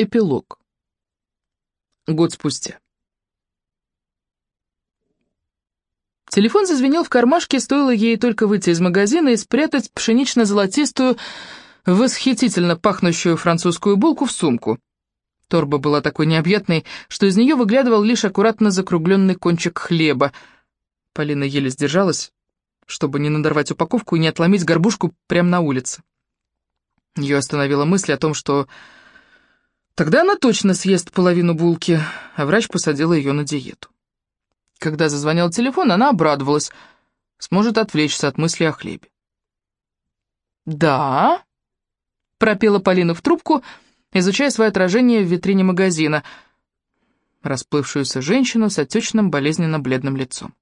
Эпилог. Год спустя. Телефон зазвенел в кармашке, стоило ей только выйти из магазина и спрятать пшенично-золотистую, восхитительно пахнущую французскую булку в сумку. Торба была такой необъятной, что из нее выглядывал лишь аккуратно закругленный кончик хлеба. Полина еле сдержалась, чтобы не надорвать упаковку и не отломить горбушку прямо на улице. Ее остановила мысль о том, что тогда она точно съест половину булки, а врач посадила ее на диету. Когда зазвонил телефон, она обрадовалась, сможет отвлечься от мысли о хлебе. «Да?» — пропела Полина в трубку — изучая свое отражение в витрине магазина, расплывшуюся женщину с отечным болезненно-бледным лицом.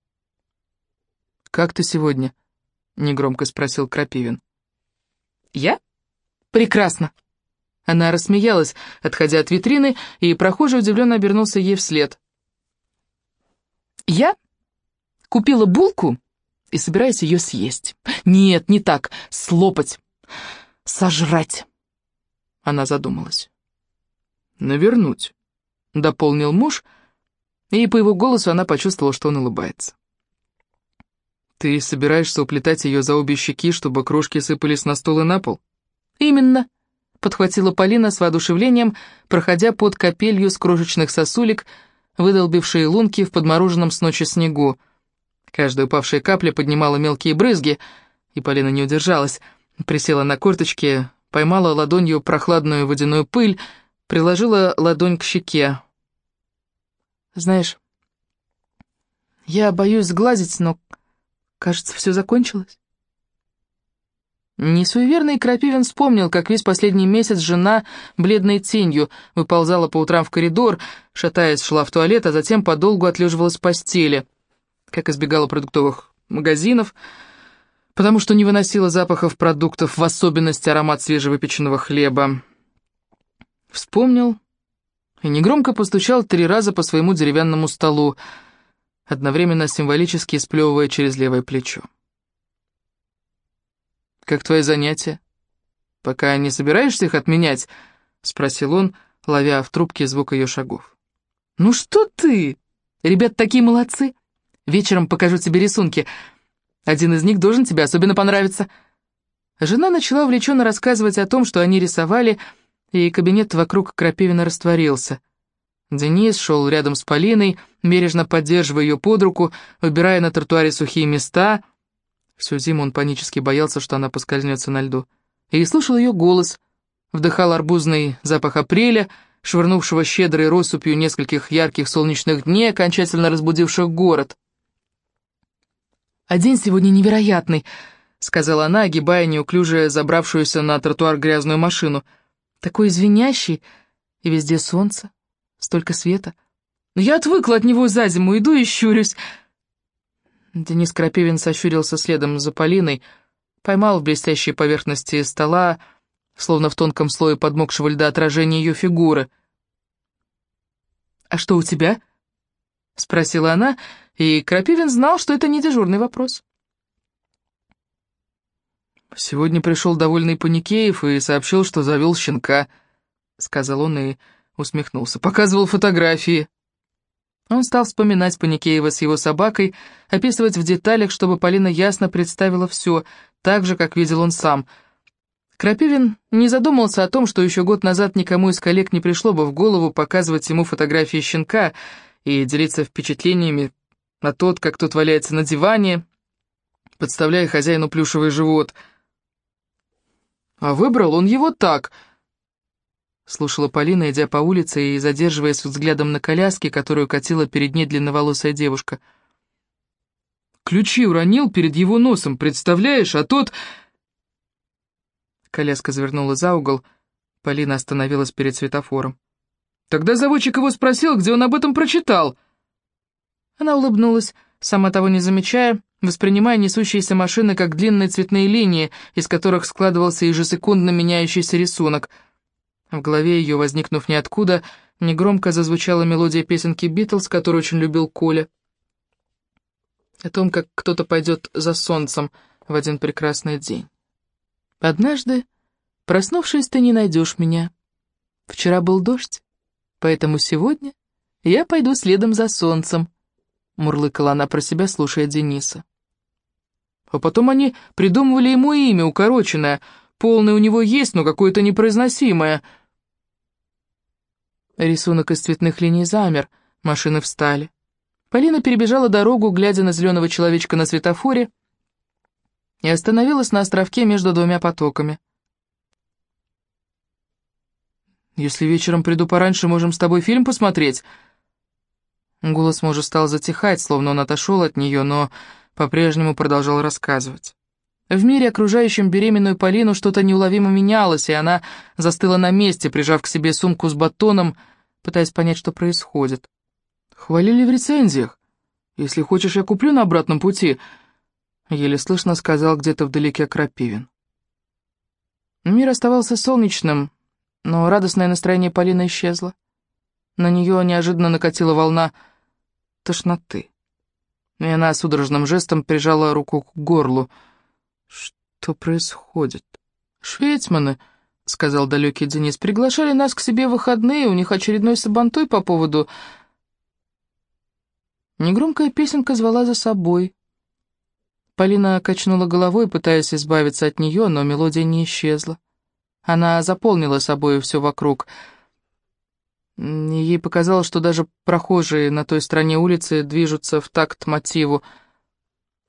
«Как ты сегодня?» — негромко спросил Крапивин. «Я? Прекрасно!» Она рассмеялась, отходя от витрины, и прохожий удивленно обернулся ей вслед. «Я купила булку и собираюсь ее съесть. Нет, не так, слопать, сожрать». Она задумалась. «Навернуть», — дополнил муж, и по его голосу она почувствовала, что он улыбается. «Ты собираешься уплетать ее за обе щеки, чтобы крошки сыпались на стол и на пол?» «Именно», — подхватила Полина с воодушевлением, проходя под капелью с крошечных сосулек, выдолбившие лунки в подмороженном с ночи снегу. Каждая упавшая капля поднимала мелкие брызги, и Полина не удержалась, присела на корточки, поймала ладонью прохладную водяную пыль, приложила ладонь к щеке. «Знаешь, я боюсь сглазить, но, кажется, все закончилось». Несуеверный Крапивин вспомнил, как весь последний месяц жена бледной тенью выползала по утрам в коридор, шатаясь, шла в туалет, а затем подолгу отлеживалась в постели, как избегала продуктовых магазинов, потому что не выносила запахов продуктов, в особенности аромат свежевыпеченного хлеба. Вспомнил и негромко постучал три раза по своему деревянному столу, одновременно символически сплевывая через левое плечо. «Как твои занятия? Пока не собираешься их отменять?» — спросил он, ловя в трубке звук ее шагов. «Ну что ты? Ребят такие молодцы! Вечером покажу тебе рисунки. Один из них должен тебе особенно понравиться». Жена начала увлеченно рассказывать о том, что они рисовали, и кабинет вокруг Крапивина растворился. Денис шел рядом с Полиной, бережно поддерживая ее под руку, убирая на тротуаре сухие места. Всю зиму он панически боялся, что она поскользнется на льду. И слушал ее голос, вдыхал арбузный запах апреля, швырнувшего щедрой россыпью нескольких ярких солнечных дней, окончательно разбудивших город. «А день сегодня невероятный», — сказала она, огибая неуклюже забравшуюся на тротуар грязную машину. «Такой звенящий, и везде солнце, столько света. Но я отвыкла от него за зиму, иду и щурюсь». Денис Крапивин сощурился следом за Полиной, поймал в блестящей поверхности стола, словно в тонком слое подмокшего льда отражение ее фигуры. «А что у тебя?» — спросила она, и Крапивин знал, что это не дежурный вопрос. «Сегодня пришел довольный Паникеев и сообщил, что завел щенка», — сказал он и усмехнулся. «Показывал фотографии». Он стал вспоминать Паникеева с его собакой, описывать в деталях, чтобы Полина ясно представила все, так же, как видел он сам. Крапивин не задумался о том, что еще год назад никому из коллег не пришло бы в голову показывать ему фотографии щенка — и делиться впечатлениями на тот, как тот валяется на диване, подставляя хозяину плюшевый живот. А выбрал он его так, слушала Полина, идя по улице и задерживаясь взглядом на коляске, которую катила перед ней длинноволосая девушка. Ключи уронил перед его носом, представляешь, а тот... Коляска завернула за угол, Полина остановилась перед светофором. Тогда заводчик его спросил, где он об этом прочитал. Она улыбнулась, сама того не замечая, воспринимая несущиеся машины как длинные цветные линии, из которых складывался ежесекундно меняющийся рисунок. В голове ее, возникнув ниоткуда, негромко зазвучала мелодия песенки «Битлз», которую очень любил Коля. О том, как кто-то пойдет за солнцем в один прекрасный день. «Однажды, проснувшись, ты не найдешь меня». Вчера был дождь, поэтому сегодня я пойду следом за солнцем», — мурлыкала она про себя, слушая Дениса. А потом они придумывали ему имя укороченное. Полное у него есть, но какое-то непроизносимое. Рисунок из цветных линий замер, машины встали. Полина перебежала дорогу, глядя на зеленого человечка на светофоре, и остановилась на островке между двумя потоками. «Если вечером приду пораньше, можем с тобой фильм посмотреть?» Голос мужа стал затихать, словно он отошел от нее, но по-прежнему продолжал рассказывать. В мире, окружающем беременную Полину, что-то неуловимо менялось, и она застыла на месте, прижав к себе сумку с батоном, пытаясь понять, что происходит. «Хвалили в рецензиях. Если хочешь, я куплю на обратном пути», — еле слышно сказал где-то вдалеке Крапивин. Мир оставался солнечным, но радостное настроение Полины исчезло. На нее неожиданно накатила волна тошноты и она судорожным жестом прижала руку к горлу. «Что происходит?» «Швейцманы», — сказал далекий Денис, — «приглашали нас к себе в выходные, у них очередной сабантуй по поводу...» Негромкая песенка звала за собой. Полина качнула головой, пытаясь избавиться от нее, но мелодия не исчезла. Она заполнила собой все вокруг — Ей показалось, что даже прохожие на той стороне улицы движутся в такт мотиву.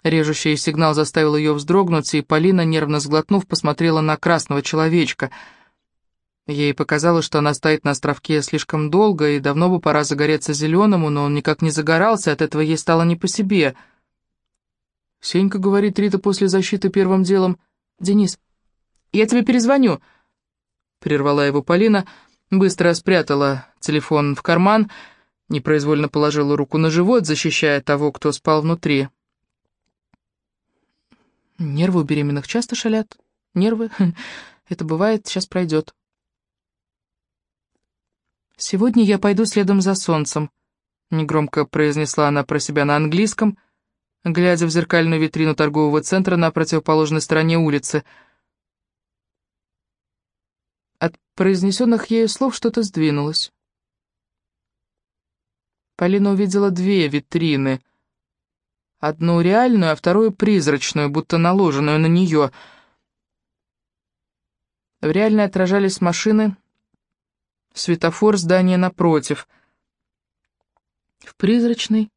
Режущий сигнал заставил ее вздрогнуть, и Полина, нервно сглотнув, посмотрела на красного человечка. Ей показалось, что она стоит на островке слишком долго, и давно бы пора загореться зеленому, но он никак не загорался, от этого ей стало не по себе. «Сенька, — говорит Рита после защиты первым делом, — Денис, я тебе перезвоню!» — прервала его Полина, — Быстро спрятала телефон в карман, непроизвольно положила руку на живот, защищая того, кто спал внутри. Нервы у беременных часто шалят. Нервы. Это бывает, сейчас пройдет. «Сегодня я пойду следом за солнцем», — негромко произнесла она про себя на английском, глядя в зеркальную витрину торгового центра на противоположной стороне улицы — произнесенных ею слов что-то сдвинулось. Полина увидела две витрины. Одну реальную, а вторую призрачную, будто наложенную на нее. В реальной отражались машины, светофор, здание напротив. В призрачной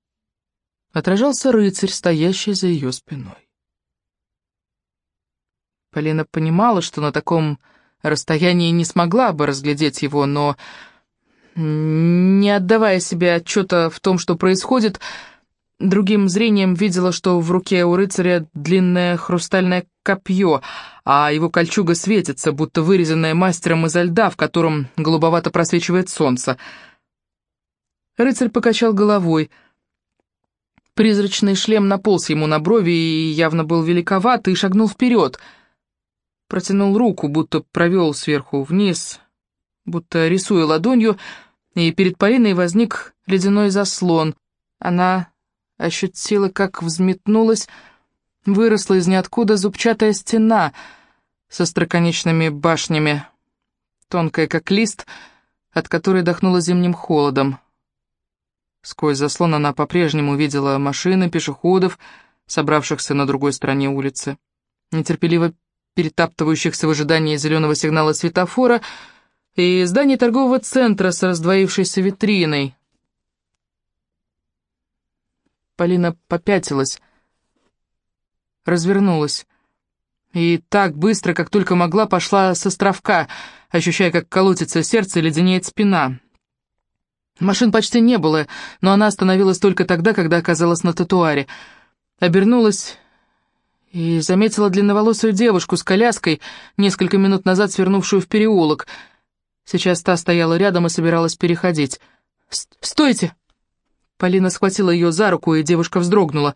отражался рыцарь, стоящий за ее спиной. Полина понимала, что на таком расстоянии не смогла бы разглядеть его, но, не отдавая себе отчета в том, что происходит, другим зрением видела, что в руке у рыцаря длинное хрустальное копье, а его кольчуга светится, будто вырезанная мастером изо льда, в котором голубовато просвечивает солнце. Рыцарь покачал головой. Призрачный шлем наполз ему на брови и явно был великоват, и шагнул вперед — протянул руку, будто провел сверху вниз, будто рисуя ладонью, и перед Полиной возник ледяной заслон. Она ощутила, как взметнулась, выросла из ниоткуда зубчатая стена со строконечными башнями, тонкая, как лист, от которой дохнула зимним холодом. Сквозь заслон она по-прежнему видела машины, пешеходов, собравшихся на другой стороне улицы. Нетерпеливо перетаптывающихся в ожидании зеленого сигнала светофора, и здание торгового центра с раздвоившейся витриной. Полина попятилась, развернулась, и так быстро, как только могла, пошла с островка, ощущая, как колотится сердце и леденеет спина. Машин почти не было, но она остановилась только тогда, когда оказалась на тротуаре. Обернулась и заметила длинноволосую девушку с коляской, несколько минут назад свернувшую в переулок. Сейчас та стояла рядом и собиралась переходить. «Стойте!» Полина схватила ее за руку, и девушка вздрогнула.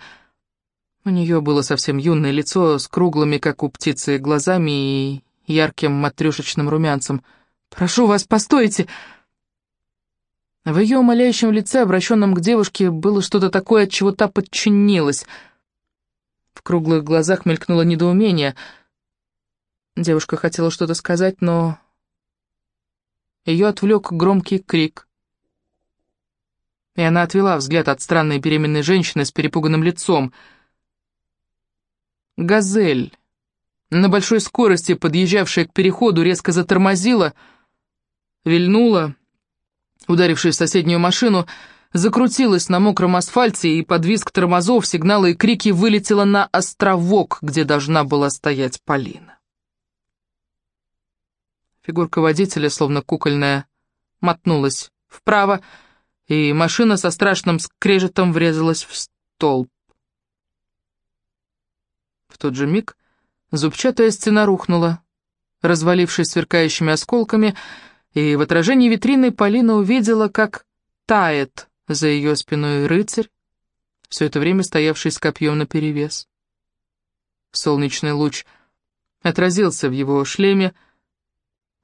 У нее было совсем юное лицо с круглыми, как у птицы, глазами и ярким матрешечным румянцем. «Прошу вас, постойте!» В ее умоляющем лице, обращенном к девушке, было что-то такое, от чего та подчинилась — в круглых глазах мелькнуло недоумение. Девушка хотела что-то сказать, но ее отвлек громкий крик. И она отвела взгляд от странной беременной женщины с перепуганным лицом. «Газель», на большой скорости подъезжавшая к переходу, резко затормозила, вильнула, ударившись в соседнюю машину, закрутилась на мокром асфальте, и под визг тормозов, сигналы и крики вылетела на островок, где должна была стоять Полина. Фигурка водителя, словно кукольная, мотнулась вправо, и машина со страшным скрежетом врезалась в столб. В тот же миг зубчатая стена рухнула, развалившись сверкающими осколками, и в отражении витрины Полина увидела, как тает за ее спиной рыцарь, все это время стоявший с копьем наперевес. Солнечный луч отразился в его шлеме.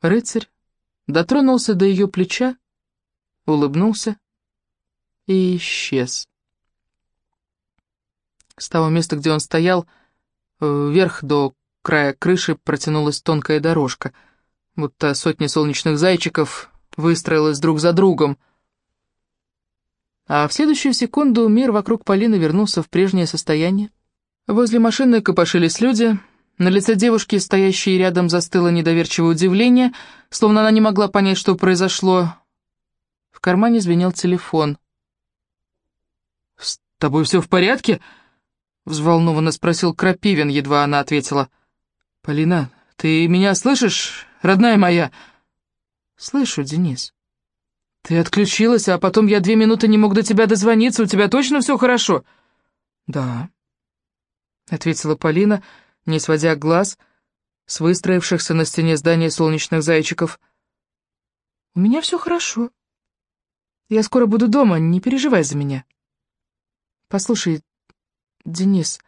Рыцарь дотронулся до ее плеча, улыбнулся и исчез. С того места, где он стоял, вверх до края крыши протянулась тонкая дорожка, будто сотни солнечных зайчиков выстроилась друг за другом — а в следующую секунду мир вокруг Полины вернулся в прежнее состояние. Возле машины копошились люди. На лице девушки, стоящей рядом, застыло недоверчивое удивление, словно она не могла понять, что произошло. В кармане звенел телефон. «С тобой все в порядке?» — взволнованно спросил Крапивин, едва она ответила. «Полина, ты меня слышишь, родная моя?» «Слышу, Денис». «Ты отключилась, а потом я две минуты не мог до тебя дозвониться. У тебя точно все хорошо?» «Да», — ответила Полина, не сводя глаз с выстроившихся на стене здания солнечных зайчиков. «У меня все хорошо. Я скоро буду дома, не переживай за меня». «Послушай, Денис...»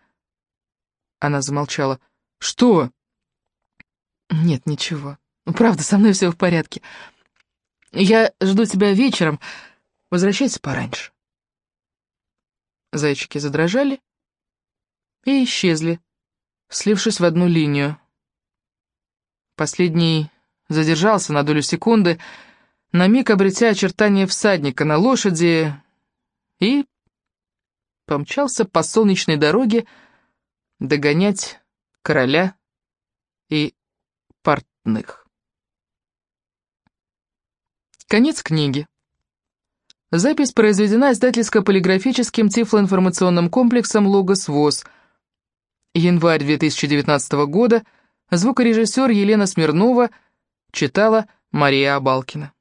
Она замолчала. «Что?» «Нет, ничего. Ну, правда, со мной все в порядке. Я жду тебя вечером. Возвращайся пораньше. Зайчики задрожали и исчезли, слившись в одну линию. Последний задержался на долю секунды, на миг обретя очертания всадника на лошади, и помчался по солнечной дороге догонять короля и портных. Конец книги. Запись произведена издательско-полиграфическим тифлоинформационным комплексом «Логос ВОЗ». Январь 2019 года. Звукорежиссер Елена Смирнова читала Мария Абалкина.